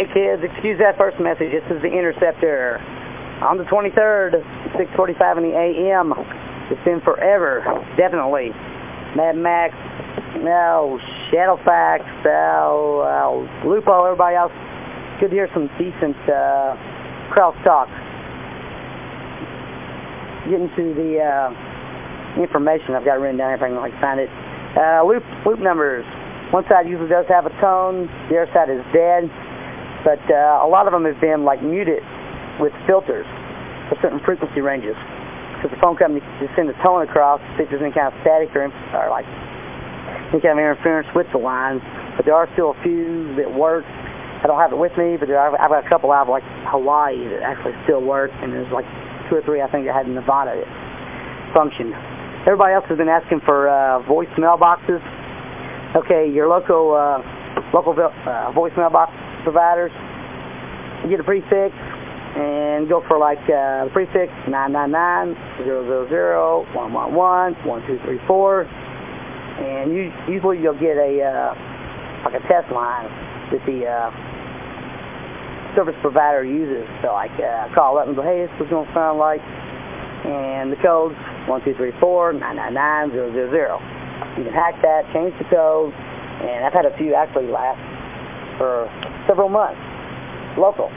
Hey kids, excuse that first message. This is the Interceptor. On the 23rd, 6.45 in the a.m. It's been forever, definitely. Mad Max, no, Shadowfax, oh, oh, Lupo, everybody else. Good to hear some decent uh, crosstalk. Getting to the uh, information I've got written down if I can like, find it. Uh, loop, loop numbers. One side usually does have a tone, the other side is dead. But uh, a lot of them have been like muted with filters for certain frequency ranges. Because the phone company just send the tone across, if there's any kind of static or, or like any kind of interference with the lines. But there are still a few that work. I don't have it with me, but there are, I've got a couple out of like Hawaii that actually still work, and there's like two or three I think that had in Nevada that function. Everybody else has been asking for uh, voice mailboxes. Okay, your local uh, local uh, voice mailbox providers, get a prefix and go for like uh, the prefix 999 000 111 1234 and you, usually you'll get a uh, like a test line that the uh, service provider uses. So like uh, call up and go, hey, this is going to sound like, and the code's 1234 999 000. You can hack that, change the code, and I've had a few actually last for several months, local.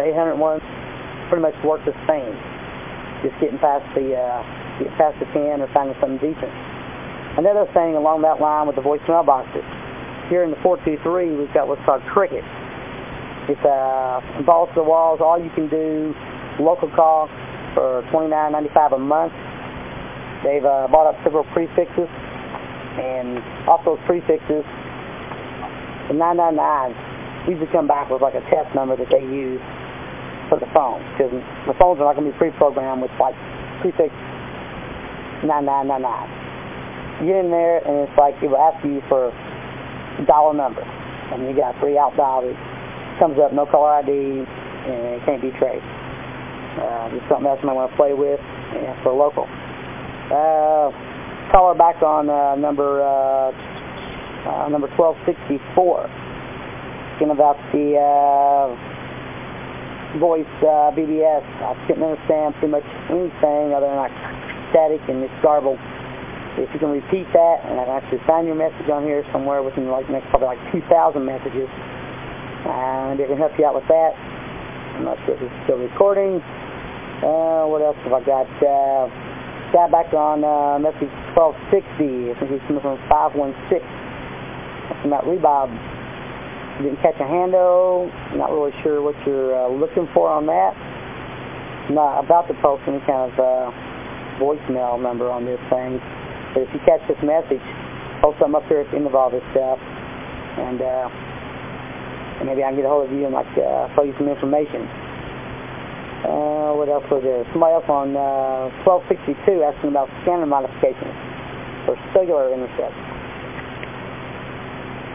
The 801 pretty much worked the same, just getting past the, uh, past the 10 or finding something decent. Another thing along that line with the voicemail boxes, here in the 423 we've got what's called Cricket. It's uh, balls to the walls, all you can do, local call for $29.95 a month. They've uh, bought up several prefixes, and off those prefixes, the 999 usually come back with like a test number that they use for the phone because the phones are not going to be pre-programmed with like prefix 9999. You get in there and it's like it will ask you for dollar number and you got three out dollars. Comes up no caller ID and it can't be traced. Uh, just something else you might want to play with yeah, for local. Uh, caller back on uh, number uh, uh, number 1264. Talking about the uh, voice uh, BBS. I couldn't understand pretty much anything other than like static and it's garbled. If you can repeat that, and I can actually find your message on here somewhere within like next probably like 2,000 messages, and it can help you out with that. I'm not sure if it's still recording. Uh, what else have I got? Uh, got back on uh, message 1260. I think he's coming from 516 about rebob. Didn't catch a handle. Not really sure what you're uh, looking for on that. Not about to post any kind of uh, voicemail number on this thing. But if you catch this message, post something up here at the end of all this stuff. And, uh, and maybe I can get a hold of you and like uh, show you some information. Uh, what else was there? Somebody else on uh, 1262 asking about scanner modifications for cellular intercepts.